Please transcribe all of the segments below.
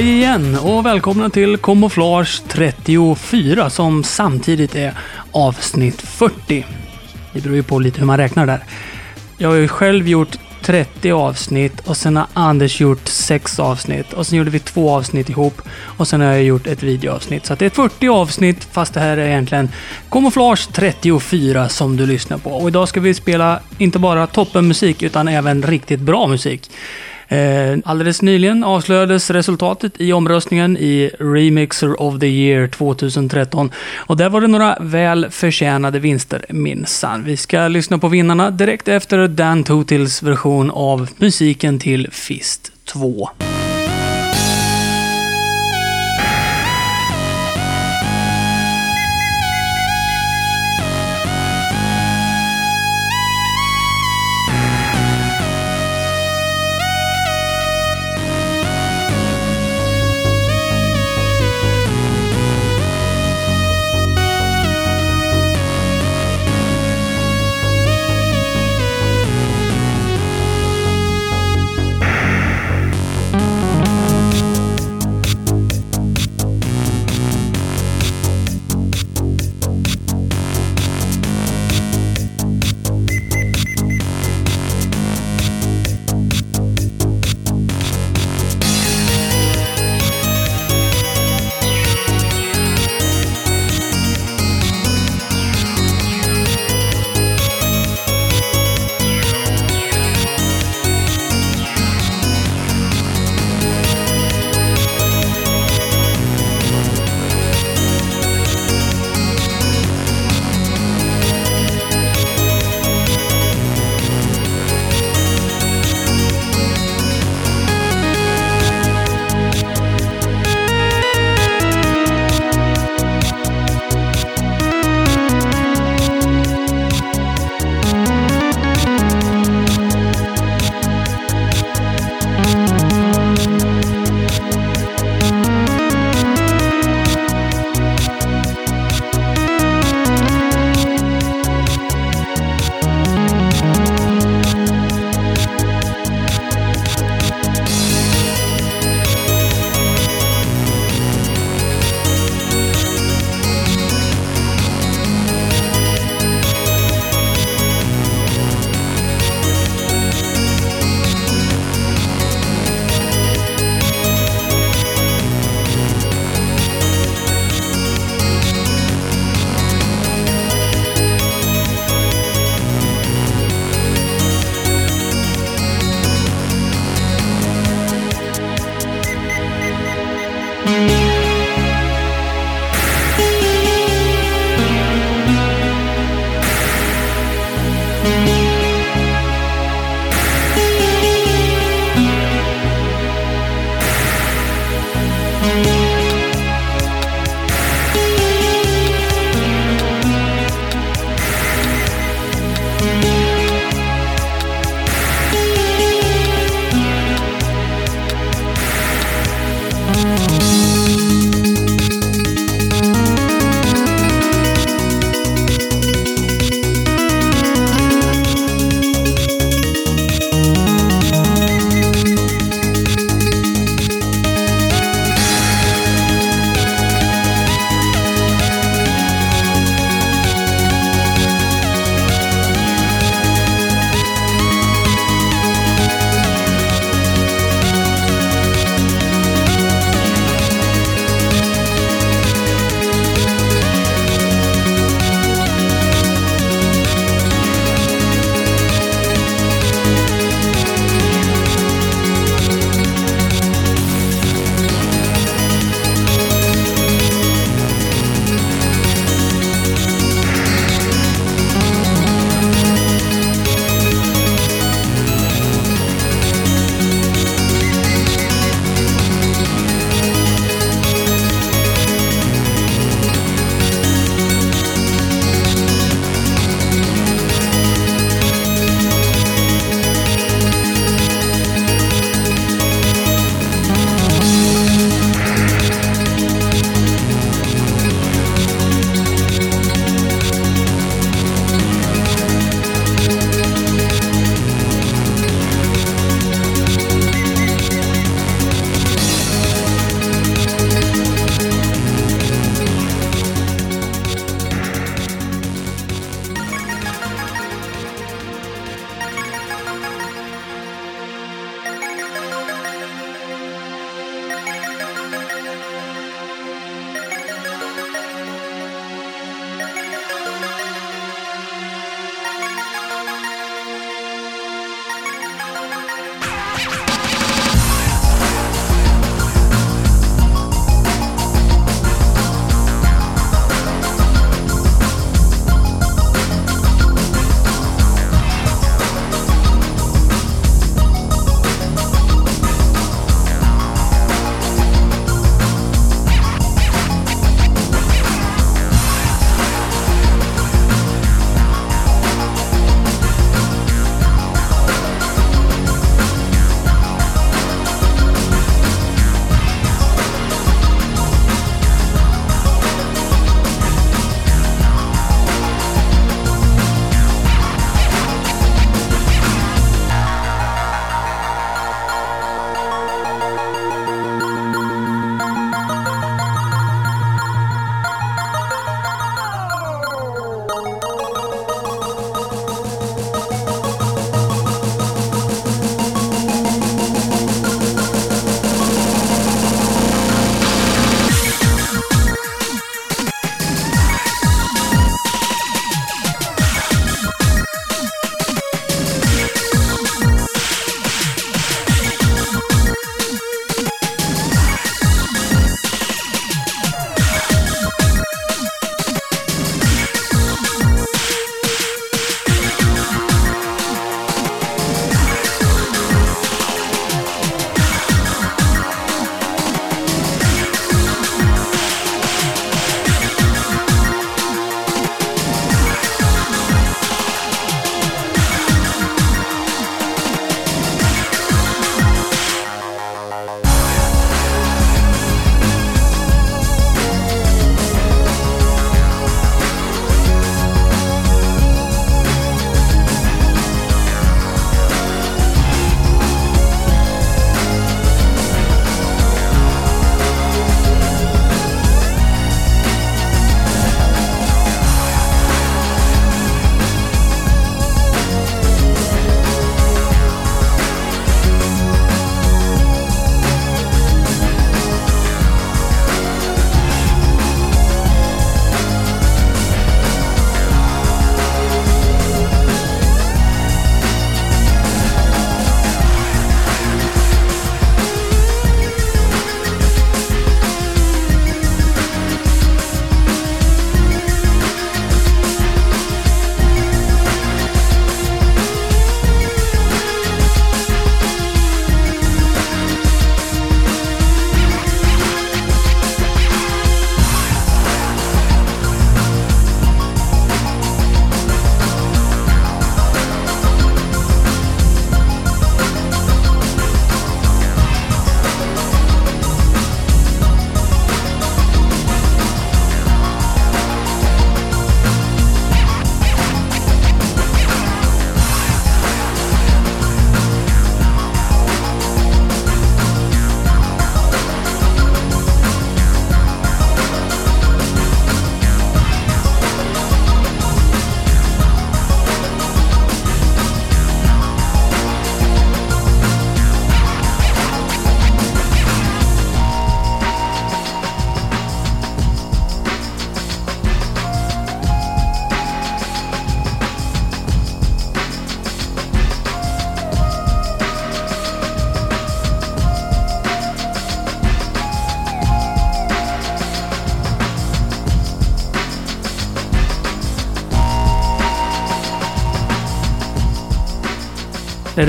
Hej igen och välkomna till Kamouflage 34 som samtidigt är avsnitt 40. Det beror ju på lite hur man räknar där. Jag har ju själv gjort 30 avsnitt och sen har Anders gjort 6 avsnitt och sen gjorde vi två avsnitt ihop och sen har jag gjort ett videoavsnitt. Så att det är 40 avsnitt fast det här är egentligen Camouflage 34 som du lyssnar på. Och idag ska vi spela inte bara toppenmusik utan även riktigt bra musik. Eh, Alldeles nyligen avslöjades resultatet i omröstningen i Remixer of the Year 2013. Och där var det några väl förtjänade vinster minsann. Vi ska lyssna på vinnarna direkt efter Dan Totils version av musiken till Fist 2.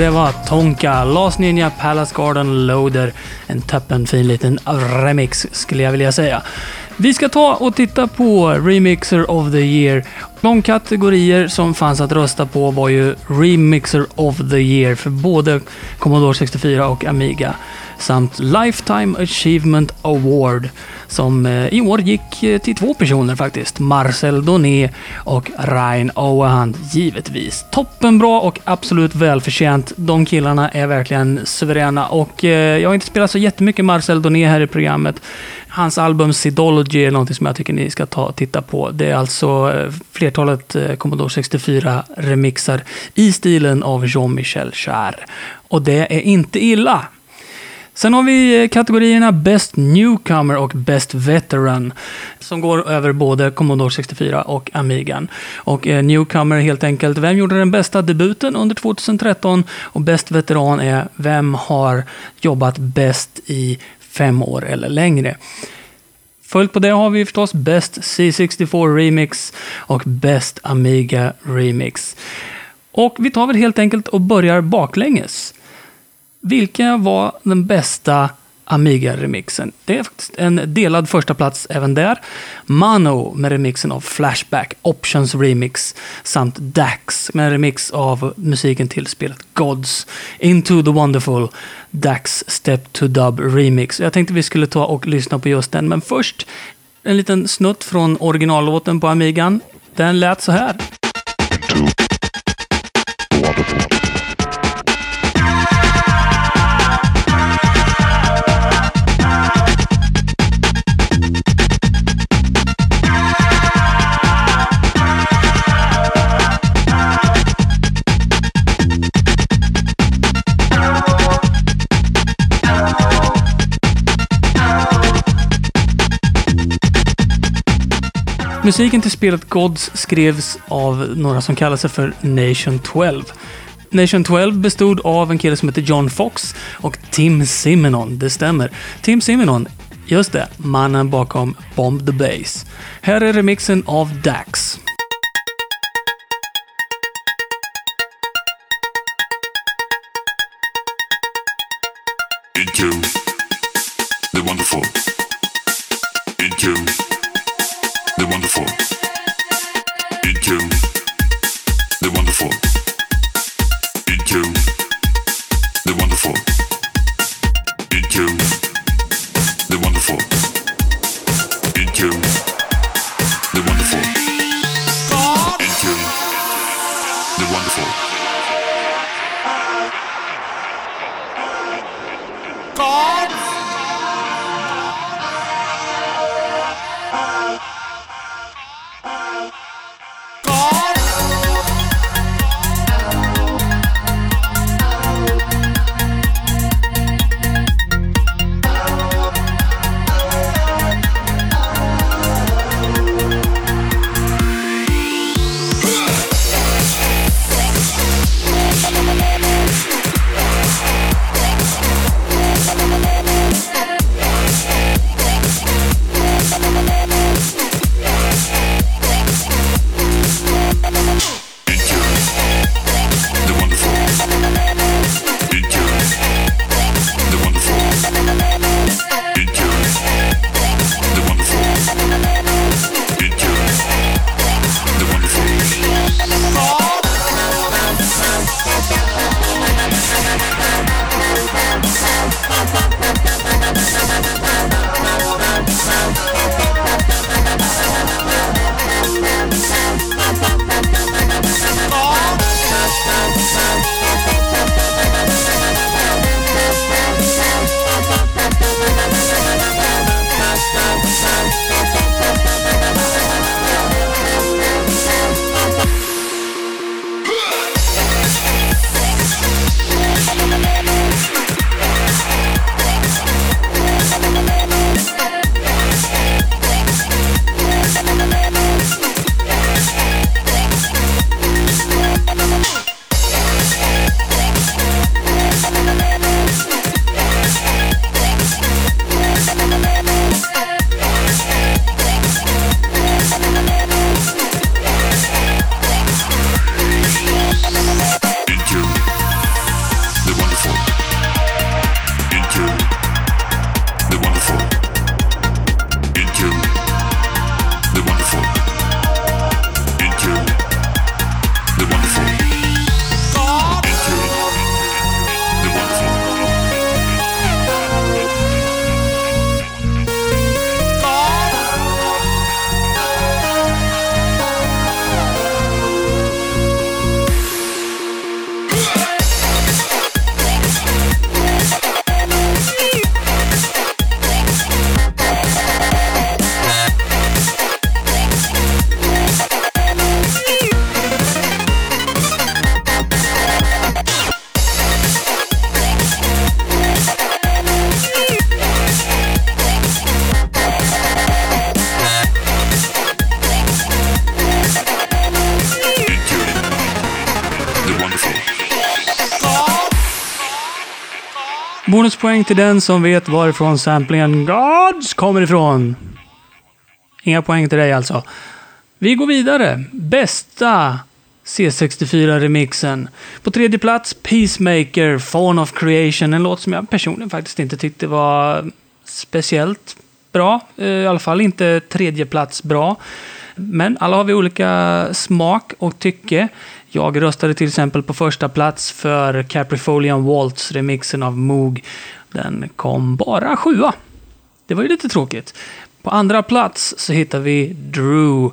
Det var Tonka, Last Ninja Palace Garden Loader. En toppenfin liten remix skulle jag vilja säga. Vi ska ta och titta på Remixer of the Year. De kategorier som fanns att rösta på var ju Remixer of the Year för både Commodore 64 och Amiga samt Lifetime Achievement Award som eh, i år gick eh, till två personer faktiskt. Marcel Doné och Ryan Owehan givetvis. Toppenbra och absolut välförtjänt. De killarna är verkligen suveräna och eh, jag har inte spelat så jättemycket Marcel Doné här i programmet. Hans album Sidology är någonting som jag tycker ni ska ta och titta på. Det är alltså flertalet Commodore 64 remixar i stilen av Jean-Michel Jarre. Och det är inte illa. Sen har vi eh, kategorierna Best Newcomer och Best Veteran som går över både Commodore 64 och Amigan. Och eh, Newcomer är helt enkelt, vem gjorde den bästa debuten under 2013? Och Best Veteran är, vem har jobbat bäst i fem år eller längre? Följt på det har vi förstås Best C64 Remix och Best Amiga Remix. Och vi tar väl helt enkelt och börjar baklänges. Vilken var den bästa Amiga-remixen? Det är faktiskt en delad första plats även där. Mano med remixen av Flashback, Options Remix samt Dax med en remix av musiken till spelet Gods. Into the Wonderful, Dax Step to Dub Remix. Jag tänkte vi skulle ta och lyssna på just den, men först en liten snutt från originallåten på Amigan. Den lät så här. Musiken till spelet Gods skrevs av några som kallar sig för Nation 12. Nation 12 bestod av en kille som heter John Fox och Tim Simonon, det stämmer. Tim Simonon, just det, mannen bakom Bomb the Base. Här är remixen av Dax. Into the wonderful. Into the wonderful. Into the wonderful. Into the Poäng till den som vet varifrån samplingen Gods kommer ifrån. Inga poäng till dig alltså. Vi går vidare. Bästa C64-remixen. På tredje plats Peacemaker, Fawn of Creation. En låt som jag personligen faktiskt inte tyckte var speciellt bra. Eh, I alla fall inte tredje plats bra. Men alla har vi olika smak och tycke. Jag röstade till exempel på första plats för Caprifolian Waltz, remixen av Moog. Den kom bara sjua. Det var ju lite tråkigt. På andra plats så hittar vi Drew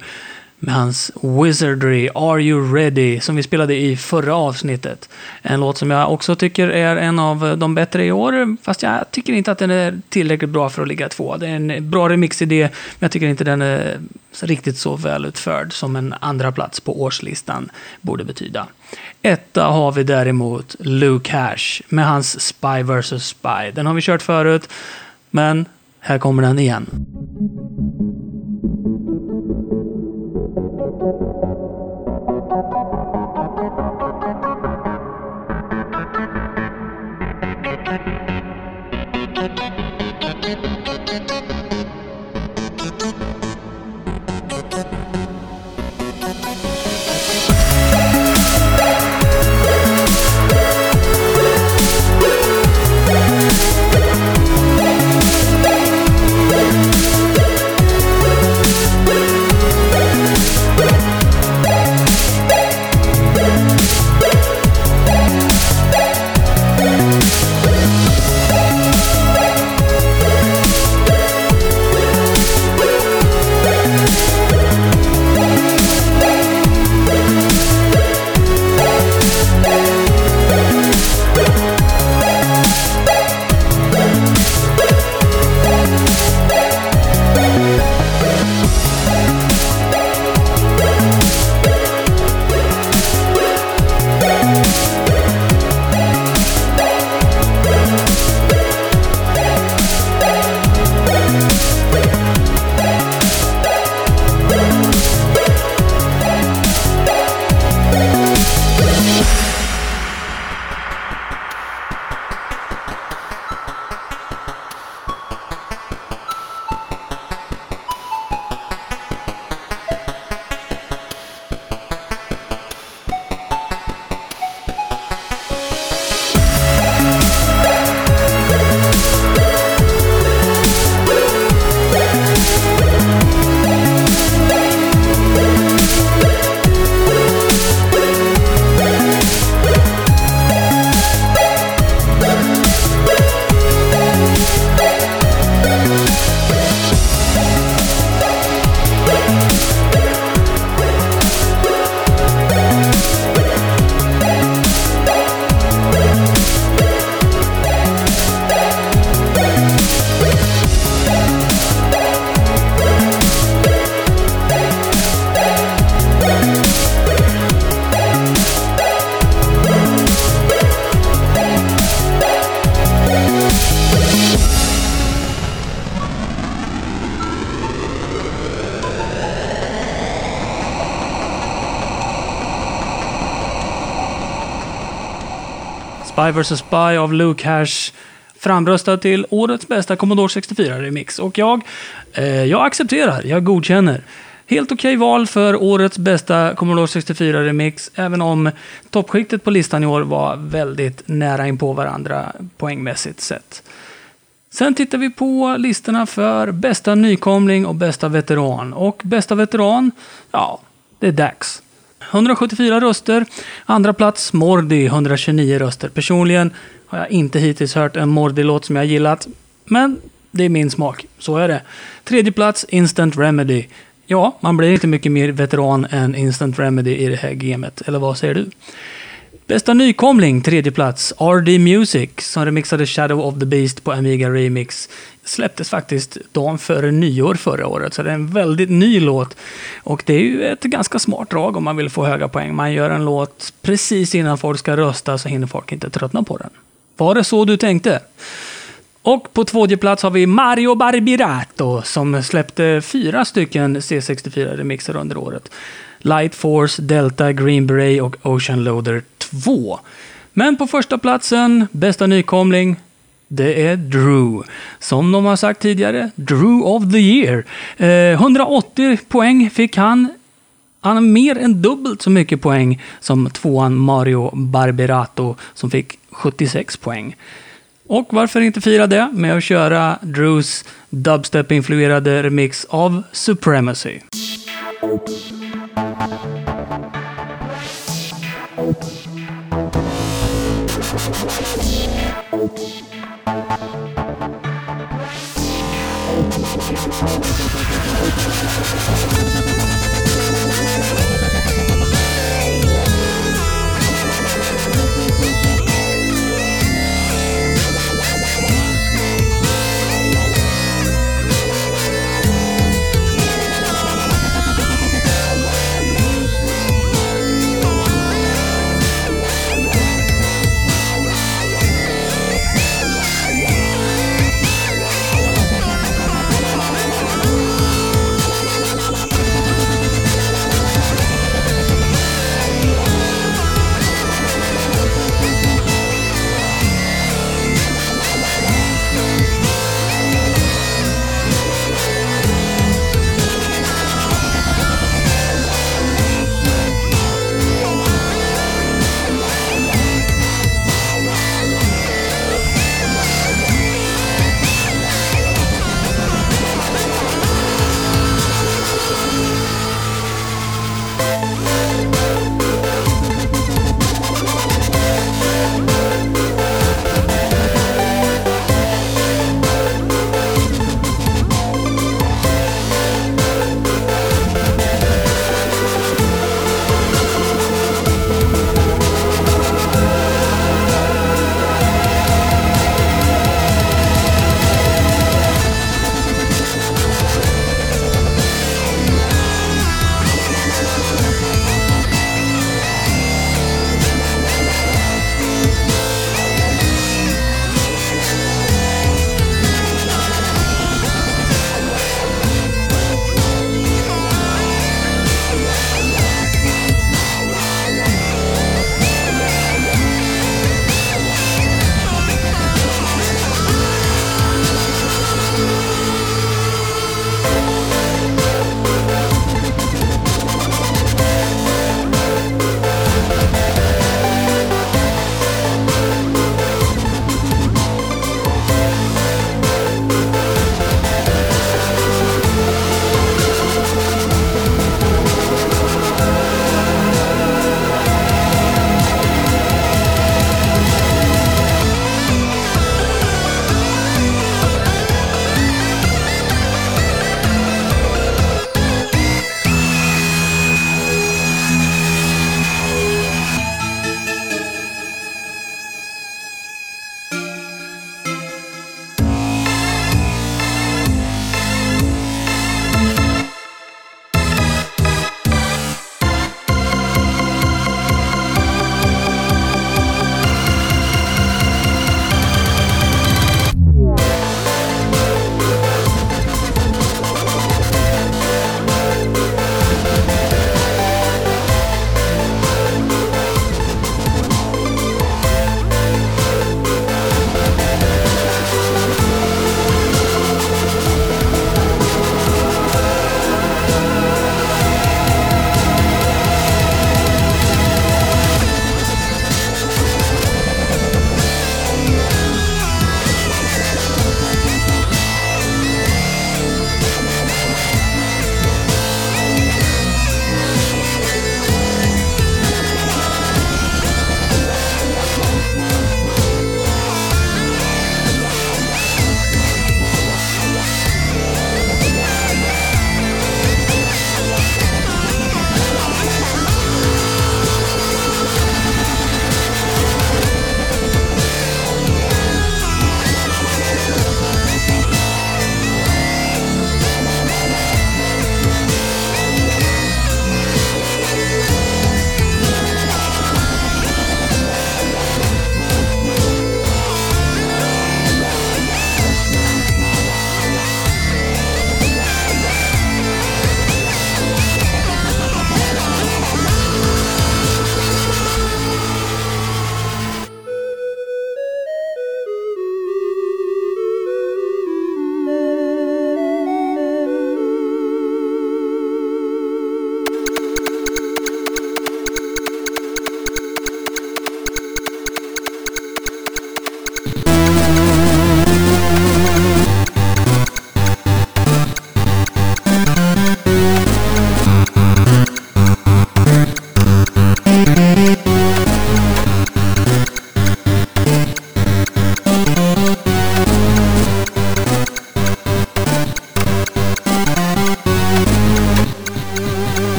med hans Wizardry, Are You Ready, som vi spelade i förra avsnittet. En låt som jag också tycker är en av de bättre i år, fast jag tycker inte att den är tillräckligt bra för att ligga två. Det är en bra remixidé, men jag tycker inte den är riktigt så välutförd som en andra plats på årslistan borde betyda. Etta har vi däremot Luke Cash med hans Spy vs Spy. Den har vi kört förut, men här kommer den igen. Spy vs Spy av Luke Hash framröstad till årets bästa Commodore 64-remix. Och jag, eh, jag accepterar, jag godkänner. Helt okej okay val för årets bästa Commodore 64-remix, även om toppskiktet på listan i år var väldigt nära in på varandra poängmässigt sett. Sen tittar vi på listorna för bästa nykomling och bästa veteran. Och bästa veteran, ja, det är dags. 174 röster. Andra plats Mordi, 129 röster. Personligen har jag inte hittills hört en Mordi-låt som jag gillat. Men det är min smak, så är det. Tredje plats Instant Remedy. Ja, man blir inte mycket mer veteran än Instant Remedy i det här gamet. Eller vad säger du? Bästa nykomling, tredje plats, RD Music, som remixade Shadow of the Beast på Amiga Remix. Släpptes faktiskt dagen före nyår förra året, så det är en väldigt ny låt. Och det är ju ett ganska smart drag om man vill få höga poäng. Man gör en låt precis innan folk ska rösta, så hinner folk inte tröttna på den. Var det så du tänkte? Och på tredje plats har vi Mario Barbirato som släppte fyra stycken C64-remixer under året. Light Force, Delta, Green Beret och Ocean Loader 2. Men på första platsen, bästa nykomling, Det är Drew. Som de har sagt tidigare, Drew of the year. Eh, 180 poäng fick han. Han har mer än dubbelt så mycket poäng som tvåan Mario Barberato som fick 76 poäng. Och varför inte fira det med att köra Drews dubstep-influerade remix av Supremacy.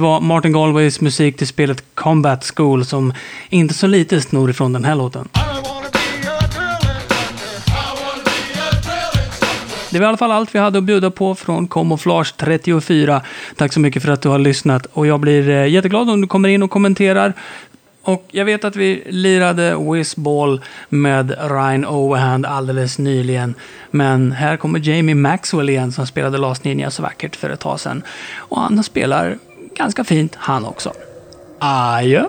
Var Martin Galways musik till spelet Combat School som inte så lite snor ifrån den här låten. Det var i alla fall allt vi hade att bjuda på från Camouflage 34. Tack så mycket för att du har lyssnat och jag blir eh, jätteglad om du kommer in och kommenterar. Och jag vet att vi lirade Whizball med Ryan Overhand alldeles nyligen. Men här kommer Jamie Maxwell igen som spelade Last Ninja så vackert för ett tag sedan. Och han spelar ganska fint han också. Adjö!